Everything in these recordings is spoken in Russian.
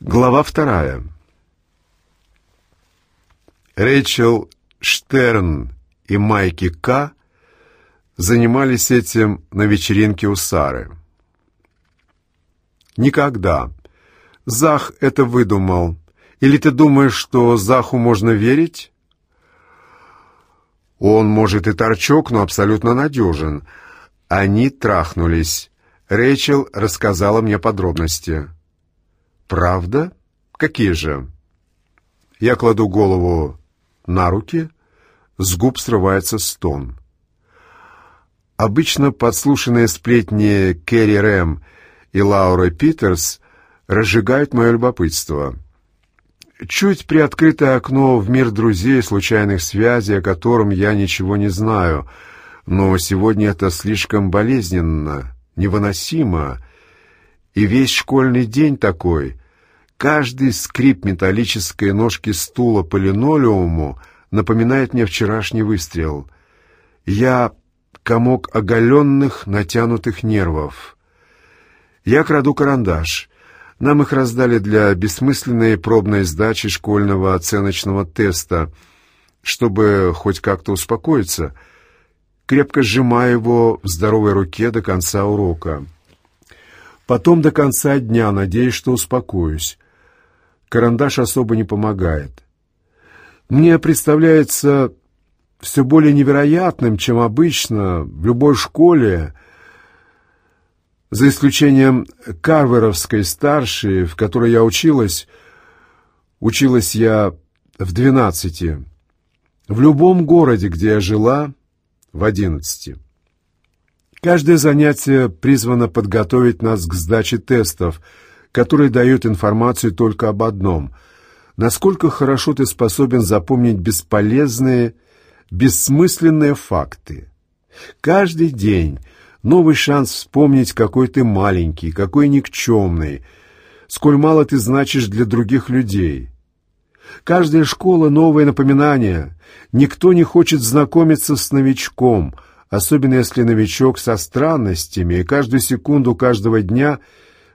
Глава вторая. Рэйчел Штерн и Майки К. занимались этим на вечеринке у Сары. Никогда. Зах это выдумал. Или ты думаешь, что Заху можно верить? Он, может, и торчок, но абсолютно надежен. Они трахнулись. Рэйчел рассказала мне подробности. «Правда? Какие же?» Я кладу голову на руки, с губ срывается стон. Обычно подслушанные сплетни Керри Рэм и Лауры Питерс разжигают мое любопытство. Чуть приоткрытое окно в мир друзей, случайных связей, о котором я ничего не знаю, но сегодня это слишком болезненно, невыносимо, и весь школьный день такой. Каждый скрип металлической ножки стула по линолеуму напоминает мне вчерашний выстрел. Я комок оголенных, натянутых нервов. Я краду карандаш. Нам их раздали для бессмысленной пробной сдачи школьного оценочного теста, чтобы хоть как-то успокоиться. Крепко сжимаю его в здоровой руке до конца урока. Потом до конца дня надеюсь, что успокоюсь. Карандаш особо не помогает. Мне представляется все более невероятным, чем обычно в любой школе, за исключением Карверовской старшей, в которой я училась, училась я в двенадцати, в любом городе, где я жила, в одиннадцати. Каждое занятие призвано подготовить нас к сдаче тестов, которые дают информацию только об одном — насколько хорошо ты способен запомнить бесполезные, бессмысленные факты. Каждый день новый шанс вспомнить, какой ты маленький, какой никчемный, сколь мало ты значишь для других людей. Каждая школа — новое напоминание. Никто не хочет знакомиться с новичком — особенно если новичок со странностями, и каждую секунду каждого дня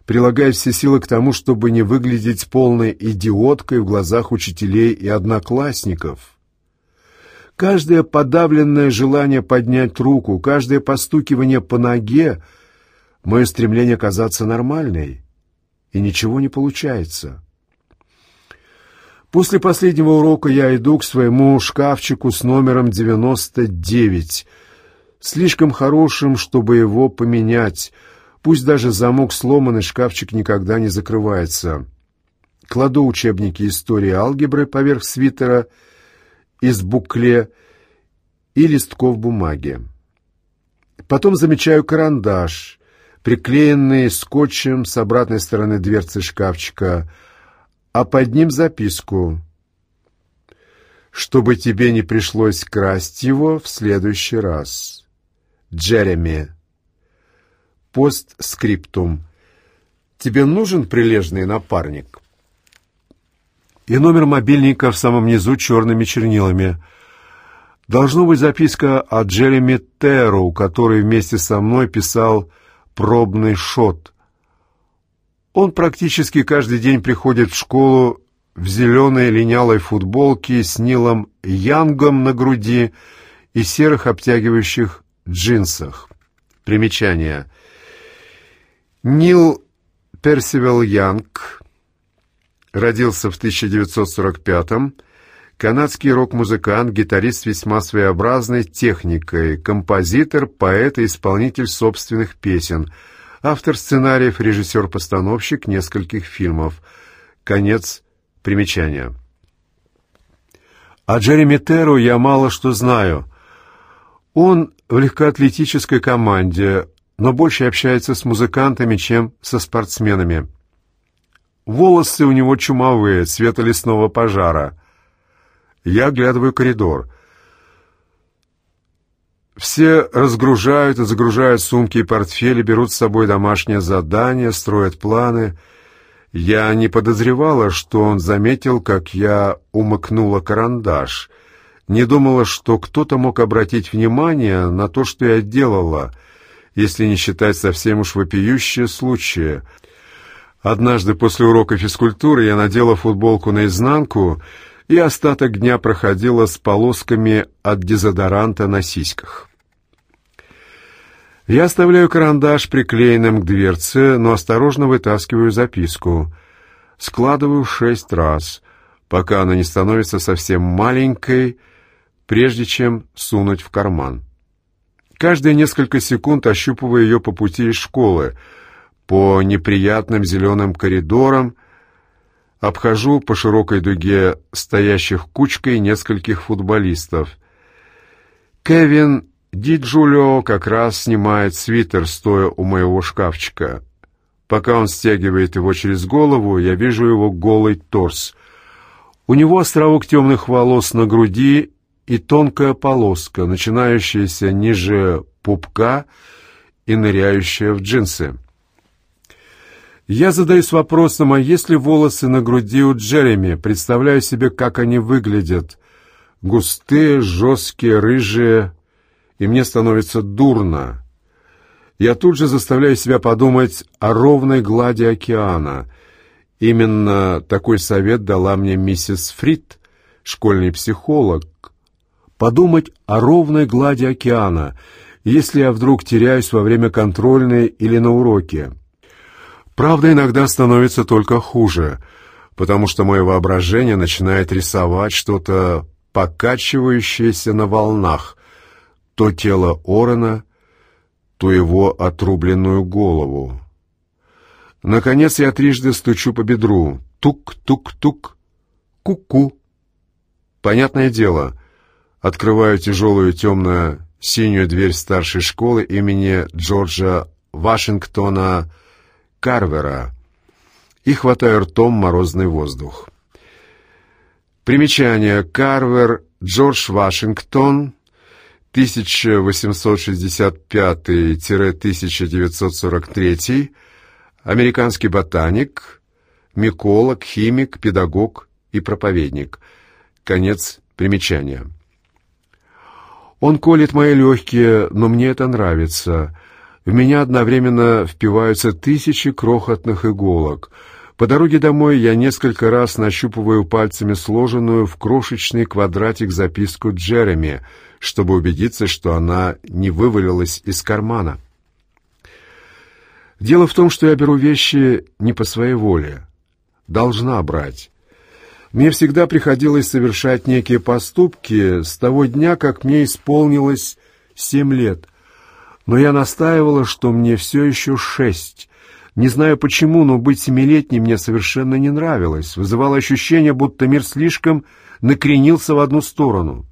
прилагает все силы к тому, чтобы не выглядеть полной идиоткой в глазах учителей и одноклассников. Каждое подавленное желание поднять руку, каждое постукивание по ноге — мое стремление казаться нормальной, и ничего не получается. После последнего урока я иду к своему шкафчику с номером 99 — слишком хорошим, чтобы его поменять. Пусть даже замок сломан и шкафчик никогда не закрывается. Кладу учебники истории алгебры поверх свитера из букле и листков бумаги. Потом замечаю карандаш, приклеенный скотчем с обратной стороны дверцы шкафчика, а под ним записку «Чтобы тебе не пришлось красть его в следующий раз». Джереми. Постскриптум. Тебе нужен прилежный напарник? И номер мобильника в самом низу черными чернилами. Должно быть записка от Джереми Терру, который вместе со мной писал пробный шот. Он практически каждый день приходит в школу в зеленой линялой футболке с Нилом Янгом на груди и серых обтягивающих джинсах. Примечание. Нил Персивал Янг родился в 1945-м, канадский рок-музыкант, гитарист весьма своеобразной техникой, композитор, поэт и исполнитель собственных песен, автор сценариев, режиссер-постановщик нескольких фильмов. Конец примечания. О Джереми Терру я мало что знаю. Он в легкоатлетической команде, но больше общается с музыкантами, чем со спортсменами. Волосы у него чумовые, цвета лесного пожара. Я оглядываю коридор. Все разгружают и загружают сумки и портфели, берут с собой домашнее задание, строят планы. Я не подозревала, что он заметил, как я умыкнула карандаш — не думала, что кто-то мог обратить внимание на то, что я делала, если не считать совсем уж вопиющие случаи. Однажды после урока физкультуры я надела футболку наизнанку и остаток дня проходила с полосками от дезодоранта на сиськах. Я оставляю карандаш приклеенным к дверце, но осторожно вытаскиваю записку. Складываю шесть раз, пока она не становится совсем маленькой, прежде чем сунуть в карман. Каждые несколько секунд ощупываю ее по пути из школы, по неприятным зеленым коридорам, обхожу по широкой дуге стоящих кучкой нескольких футболистов. Кевин Ди Джулио как раз снимает свитер, стоя у моего шкафчика. Пока он стягивает его через голову, я вижу его голый торс. У него островок темных волос на груди и тонкая полоска, начинающаяся ниже пупка и ныряющая в джинсы. Я задаюсь вопросом, а есть ли волосы на груди у Джереми? Представляю себе, как они выглядят. Густые, жесткие, рыжие, и мне становится дурно. Я тут же заставляю себя подумать о ровной глади океана. Именно такой совет дала мне миссис Фрид, школьный психолог. Подумать о ровной глади океана, если я вдруг теряюсь во время контрольной или на уроке. Правда, иногда становится только хуже, потому что мое воображение начинает рисовать что-то покачивающееся на волнах, то тело Орена, то его отрубленную голову. Наконец я трижды стучу по бедру. Тук-тук-тук. Ку-ку. Понятное дело, открываю тяжелую темно-синюю дверь старшей школы имени Джорджа Вашингтона Карвера и хватаю ртом морозный воздух. Примечание. Карвер Джордж Вашингтон 1865-1943, американский ботаник, миколог, химик, педагог и проповедник. Конец примечания. Он колет мои легкие, но мне это нравится — в меня одновременно впиваются тысячи крохотных иголок. По дороге домой я несколько раз нащупываю пальцами сложенную в крошечный квадратик записку Джереми, чтобы убедиться, что она не вывалилась из кармана. Дело в том, что я беру вещи не по своей воле. Должна брать. Мне всегда приходилось совершать некие поступки с того дня, как мне исполнилось семь лет — но я настаивала, что мне все еще шесть. Не знаю почему, но быть семилетней мне совершенно не нравилось. Вызывало ощущение, будто мир слишком накренился в одну сторону.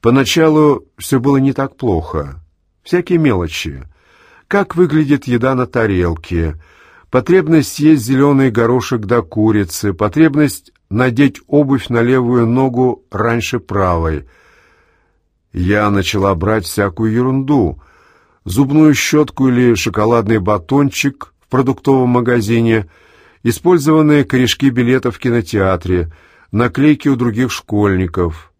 Поначалу все было не так плохо. Всякие мелочи. Как выглядит еда на тарелке, потребность съесть зеленый горошек до курицы, потребность надеть обувь на левую ногу раньше правой — я начала брать всякую ерунду. Зубную щетку или шоколадный батончик в продуктовом магазине, использованные корешки билетов в кинотеатре, наклейки у других школьников.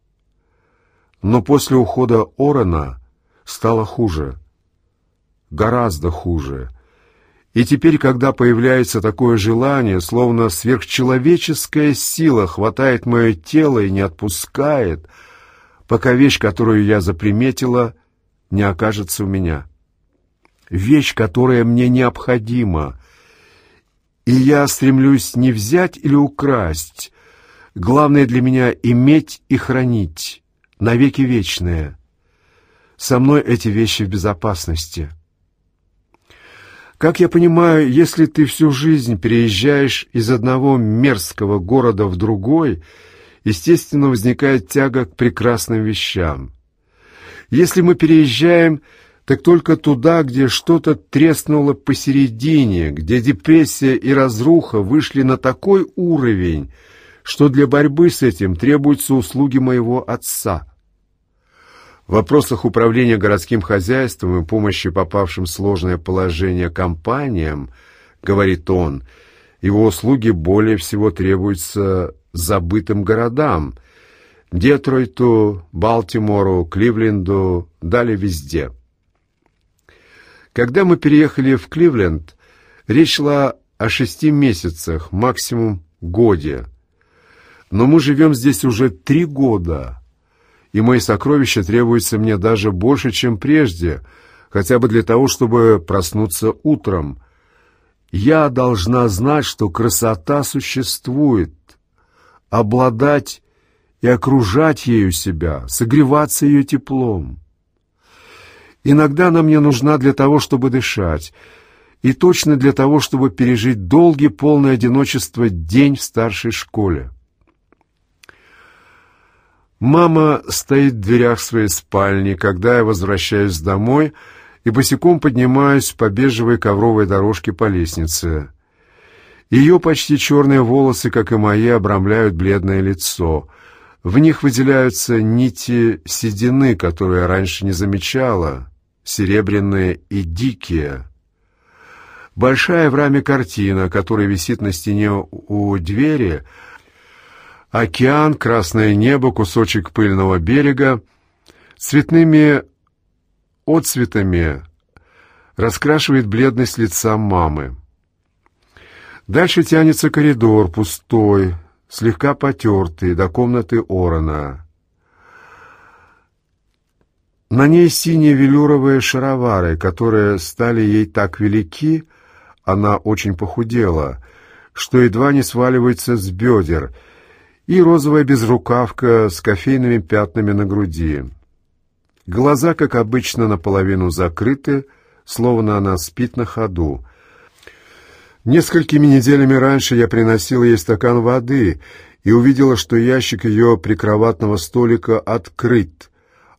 Но после ухода Орена стало хуже. Гораздо хуже. И теперь, когда появляется такое желание, словно сверхчеловеческая сила хватает мое тело и не отпускает — пока вещь, которую я заприметила, не окажется у меня. Вещь, которая мне необходима, и я стремлюсь не взять или украсть. Главное для меня — иметь и хранить, навеки вечное. Со мной эти вещи в безопасности. Как я понимаю, если ты всю жизнь переезжаешь из одного мерзкого города в другой — естественно, возникает тяга к прекрасным вещам. Если мы переезжаем, так только туда, где что-то треснуло посередине, где депрессия и разруха вышли на такой уровень, что для борьбы с этим требуются услуги моего отца. В вопросах управления городским хозяйством и помощи попавшим в сложное положение компаниям, говорит он, его услуги более всего требуются забытым городам. Детройту, Балтимору, Кливленду, дали везде. Когда мы переехали в Кливленд, Речь шла о шести месяцах, максимум годе. Но мы живем здесь уже три года, и мои сокровища требуются мне даже больше, чем прежде, хотя бы для того, чтобы проснуться утром. Я должна знать, что красота существует, обладать и окружать ею себя, согреваться ее теплом. Иногда она мне нужна для того, чтобы дышать, и точно для того, чтобы пережить долгий, полный одиночества день в старшей школе. Мама стоит в дверях своей спальни, когда я возвращаюсь домой и босиком поднимаюсь по бежевой ковровой дорожке по лестнице. Ее почти черные волосы, как и мои, обрамляют бледное лицо. В них выделяются нити седины, которые я раньше не замечала, серебряные и дикие. Большая в раме картина, которая висит на стене у двери — Океан, красное небо, кусочек пыльного берега цветными отцветами раскрашивает бледность лица мамы. Дальше тянется коридор, пустой, слегка потертый, до комнаты Орона. На ней синие велюровые шаровары, которые стали ей так велики, она очень похудела, что едва не сваливается с бедер — и розовая безрукавка с кофейными пятнами на груди. Глаза, как обычно, наполовину закрыты, словно она спит на ходу. Несколькими неделями раньше я приносила ей стакан воды и увидела, что ящик ее прикроватного столика открыт,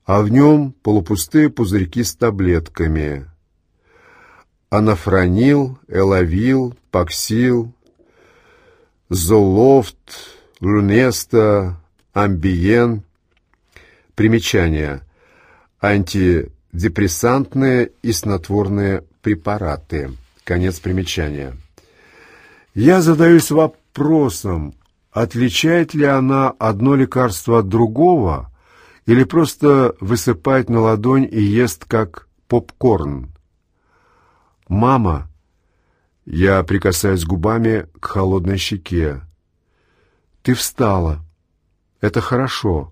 а в нем полупустые пузырьки с таблетками. Анафронил, элавил, паксил, золофт — Лунеста, Амбиен. Примечание. Антидепрессантные и снотворные препараты. Конец примечания. Я задаюсь вопросом, отличает ли она одно лекарство от другого или просто высыпает на ладонь и ест как попкорн. «Мама!» Я прикасаюсь губами к холодной щеке. Ты встала. Это хорошо.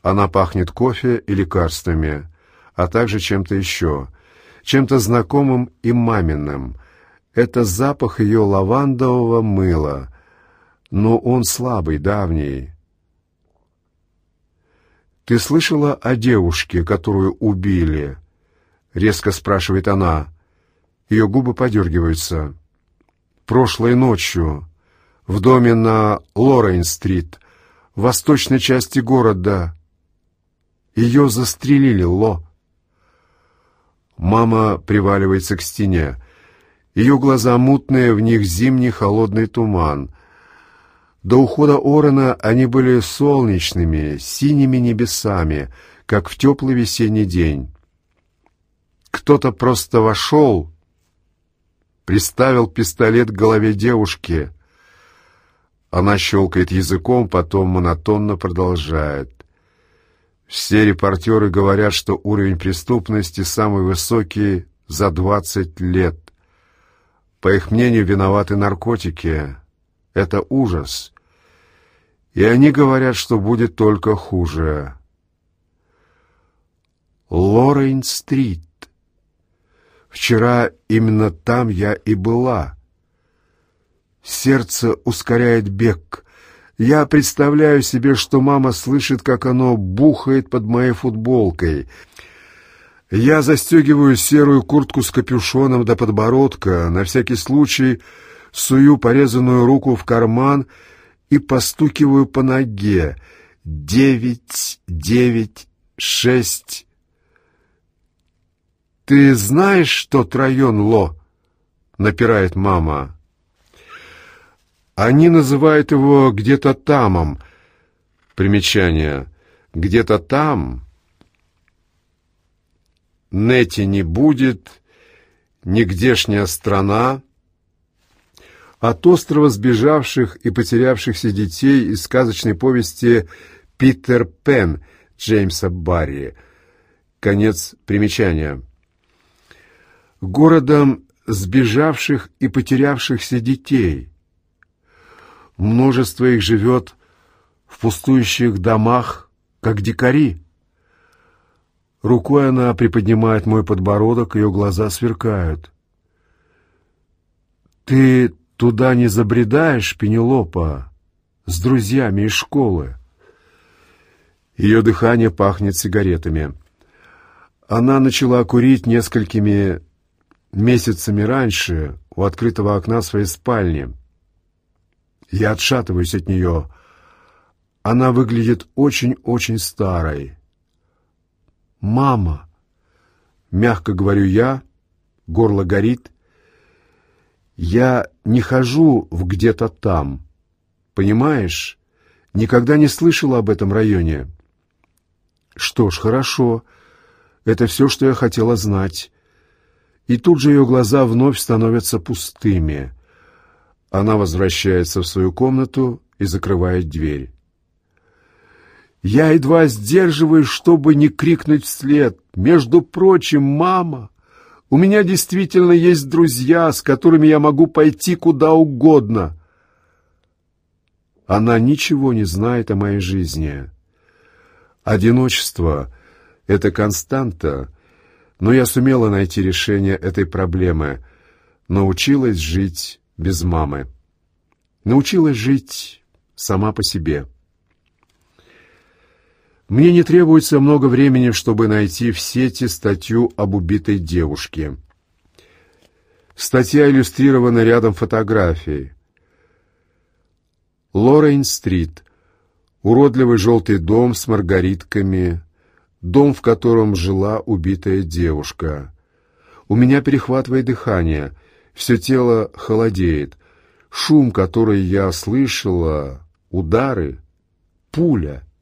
Она пахнет кофе и лекарствами, а также чем-то еще, чем-то знакомым и маминым. Это запах ее лавандового мыла, но он слабый, давний. «Ты слышала о девушке, которую убили?» — резко спрашивает она. Ее губы подергиваются. «Прошлой ночью в доме на Лорейн-стрит, в восточной части города. Ее застрелили, Ло. Мама приваливается к стене. Ее глаза мутные, в них зимний холодный туман. До ухода Орена они были солнечными, синими небесами, как в теплый весенний день. Кто-то просто вошел, приставил пистолет к голове девушки — она щелкает языком, потом монотонно продолжает. Все репортеры говорят, что уровень преступности самый высокий за 20 лет. По их мнению, виноваты наркотики. Это ужас. И они говорят, что будет только хуже. Лорейн-стрит. Вчера именно там я и была. Сердце ускоряет бег. Я представляю себе, что мама слышит, как оно бухает под моей футболкой. Я застегиваю серую куртку с капюшоном до подбородка, на всякий случай сую порезанную руку в карман и постукиваю по ноге. Девять, девять, шесть. «Ты знаешь, тот район, Ло?» — напирает мама. Они называют его где-то тамом. Примечание. Где-то там Нети не будет, нигдешняя страна. От острова сбежавших и потерявшихся детей из сказочной повести «Питер Пен» Джеймса Барри. Конец примечания. Городом сбежавших и потерявшихся детей. Множество их живет в пустующих домах, как дикари. Рукой она приподнимает мой подбородок, ее глаза сверкают. «Ты туда не забредаешь, Пенелопа, с друзьями из школы?» Ее дыхание пахнет сигаретами. Она начала курить несколькими месяцами раньше у открытого окна своей спальни. Я отшатываюсь от нее. Она выглядит очень-очень старой. «Мама!» Мягко говорю я, горло горит. Я не хожу в где-то там. Понимаешь? Никогда не слышала об этом районе. Что ж, хорошо. Это все, что я хотела знать. И тут же ее глаза вновь становятся пустыми. Она возвращается в свою комнату и закрывает дверь. Я едва сдерживаюсь, чтобы не крикнуть вслед. «Между прочим, мама, у меня действительно есть друзья, с которыми я могу пойти куда угодно». Она ничего не знает о моей жизни. Одиночество — это константа, но я сумела найти решение этой проблемы, научилась жить без мамы. Научилась жить сама по себе. Мне не требуется много времени, чтобы найти в сети статью об убитой девушке. Статья иллюстрирована рядом фотографий. Лорейн-стрит. Уродливый желтый дом с маргаритками. Дом, в котором жила убитая девушка. У меня перехватывает дыхание. Все тело холодеет. Шум, который я слышала, удары, пуля —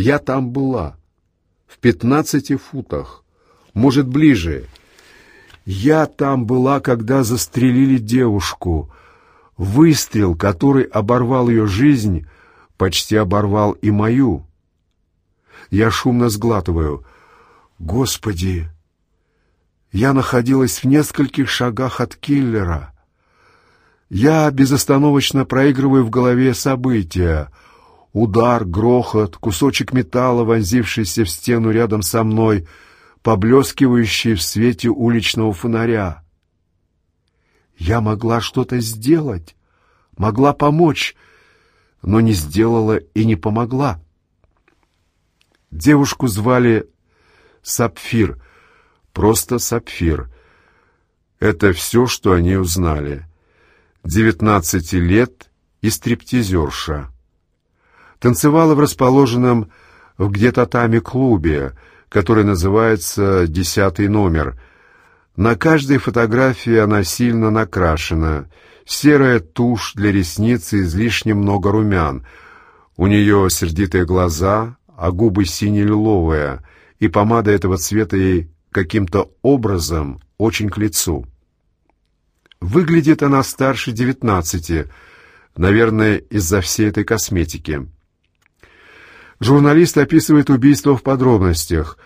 я там была, в пятнадцати футах, может, ближе. Я там была, когда застрелили девушку. Выстрел, который оборвал ее жизнь, почти оборвал и мою. Я шумно сглатываю. Господи! Я находилась в нескольких шагах от киллера. Я безостановочно проигрываю в голове события — Удар, грохот, кусочек металла, вонзившийся в стену рядом со мной, поблескивающий в свете уличного фонаря. Я могла что-то сделать, могла помочь, но не сделала и не помогла. Девушку звали Сапфир, просто Сапфир. Это все, что они узнали. Девятнадцати лет и стриптизерша танцевала в расположенном в где-то клубе, который называется «Десятый номер». На каждой фотографии она сильно накрашена. Серая тушь для ресниц и излишне много румян. У нее сердитые глаза, а губы сине-лиловые, и помада этого цвета ей каким-то образом очень к лицу. Выглядит она старше девятнадцати, наверное, из-за всей этой косметики. Журналист описывает убийство в подробностях.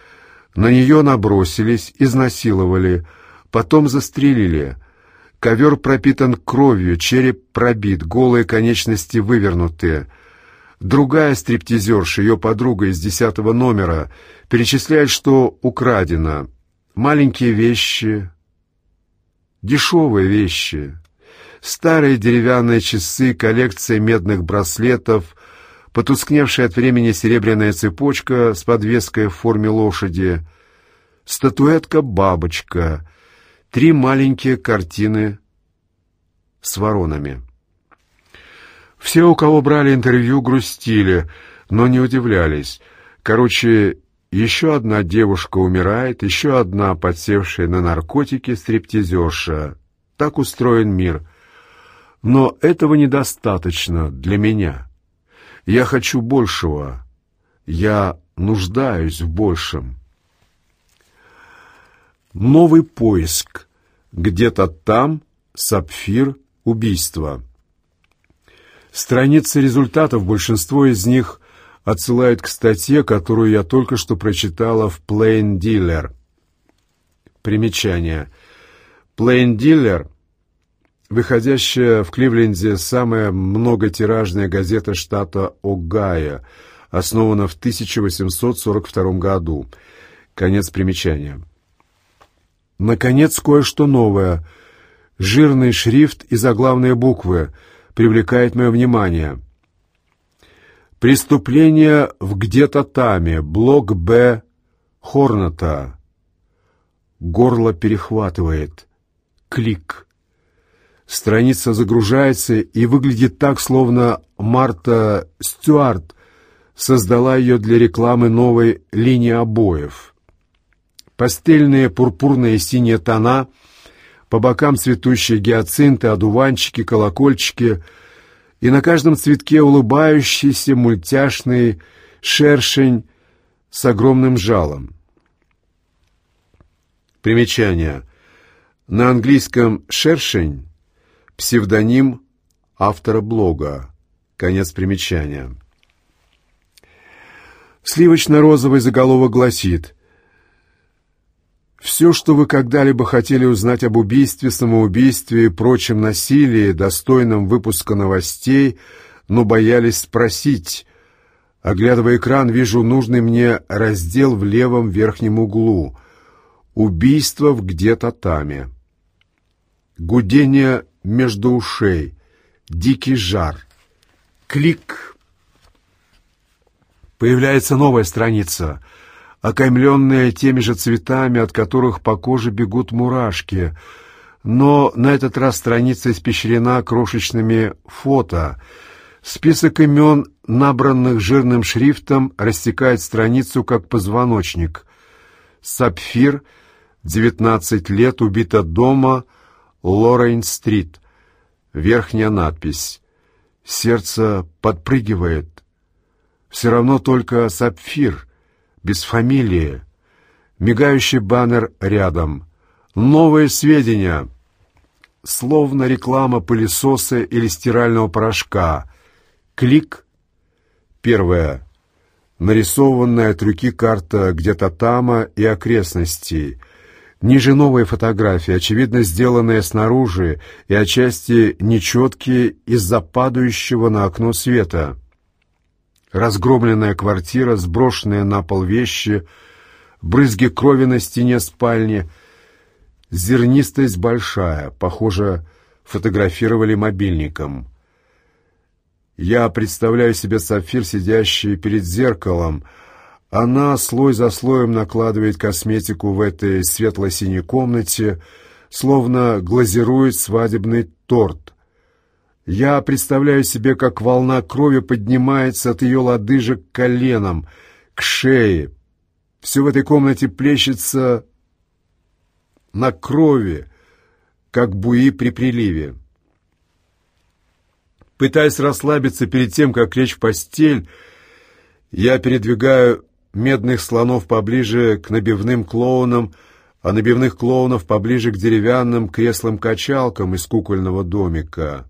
На нее набросились, изнасиловали, потом застрелили. Ковер пропитан кровью, череп пробит, голые конечности вывернутые. Другая стриптизерша, ее подруга из десятого номера, перечисляет, что украдено. Маленькие вещи, дешевые вещи, старые деревянные часы, коллекция медных браслетов, потускневшая от времени серебряная цепочка с подвеской в форме лошади, статуэтка-бабочка, три маленькие картины с воронами. Все, у кого брали интервью, грустили, но не удивлялись. Короче, еще одна девушка умирает, еще одна подсевшая на наркотики стриптизерша. Так устроен мир. Но этого недостаточно для меня. Я хочу большего. Я нуждаюсь в большем. Новый поиск. Где-то там сапфир убийства. Страницы результатов, большинство из них отсылают к статье, которую я только что прочитала в Plain Dealer. Примечание. Plain Dealer, выходящая в Кливленде самая многотиражная газета штата Огайо, основана в 1842 году. Конец примечания. Наконец, кое-что новое. Жирный шрифт и заглавные буквы привлекает мое внимание. Преступление в где-то таме. Блок Б. Хорната. Горло перехватывает. Клик. Страница загружается и выглядит так, словно Марта Стюарт создала ее для рекламы новой линии обоев. Пастельные пурпурные синие тона, по бокам цветущие гиацинты, одуванчики, колокольчики и на каждом цветке улыбающийся мультяшный шершень с огромным жалом. Примечание. На английском «шершень» — псевдоним автора блога. Конец примечания. Сливочно-розовый заголовок гласит «Все, что вы когда-либо хотели узнать об убийстве, самоубийстве и прочем насилии, достойном выпуска новостей, но боялись спросить. Оглядывая экран, вижу нужный мне раздел в левом верхнем углу. Убийство в где-то таме. Гудение между ушей. Дикий жар. Клик Появляется новая страница, окаймленная теми же цветами, от которых по коже бегут мурашки. Но на этот раз страница испещрена крошечными фото. Список имен, набранных жирным шрифтом, растекает страницу, как позвоночник. Сапфир, 19 лет, убита дома, Лорейн-стрит. Верхняя надпись. Сердце подпрыгивает, все равно только сапфир, без фамилии. Мигающий баннер рядом. Новые сведения. Словно реклама пылесоса или стирального порошка. Клик. Первое. Нарисованная от руки карта где-то тама и окрестностей. Ниже новые фотографии, очевидно сделанные снаружи и отчасти нечеткие из-за падающего на окно света разгромленная квартира, сброшенные на пол вещи, брызги крови на стене спальни. Зернистость большая, похоже, фотографировали мобильником. Я представляю себе сапфир, сидящий перед зеркалом. Она слой за слоем накладывает косметику в этой светло-синей комнате, словно глазирует свадебный торт. Я представляю себе, как волна крови поднимается от ее лодыжек к коленам, к шее. Все в этой комнате плещется на крови, как буи при приливе. Пытаясь расслабиться перед тем, как лечь в постель, я передвигаю медных слонов поближе к набивным клоунам, а набивных клоунов поближе к деревянным креслам-качалкам из кукольного домика.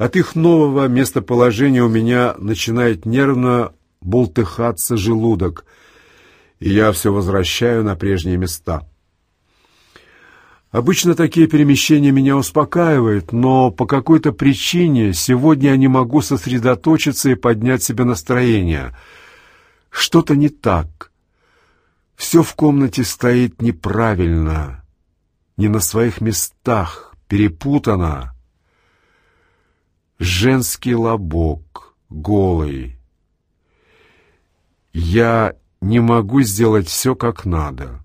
От их нового местоположения у меня начинает нервно бултыхаться желудок, и я все возвращаю на прежние места. Обычно такие перемещения меня успокаивают, но по какой-то причине сегодня я не могу сосредоточиться и поднять себе настроение. Что-то не так. Все в комнате стоит неправильно, не на своих местах, перепутано. Женский лобок, голый. Я не могу сделать все как надо.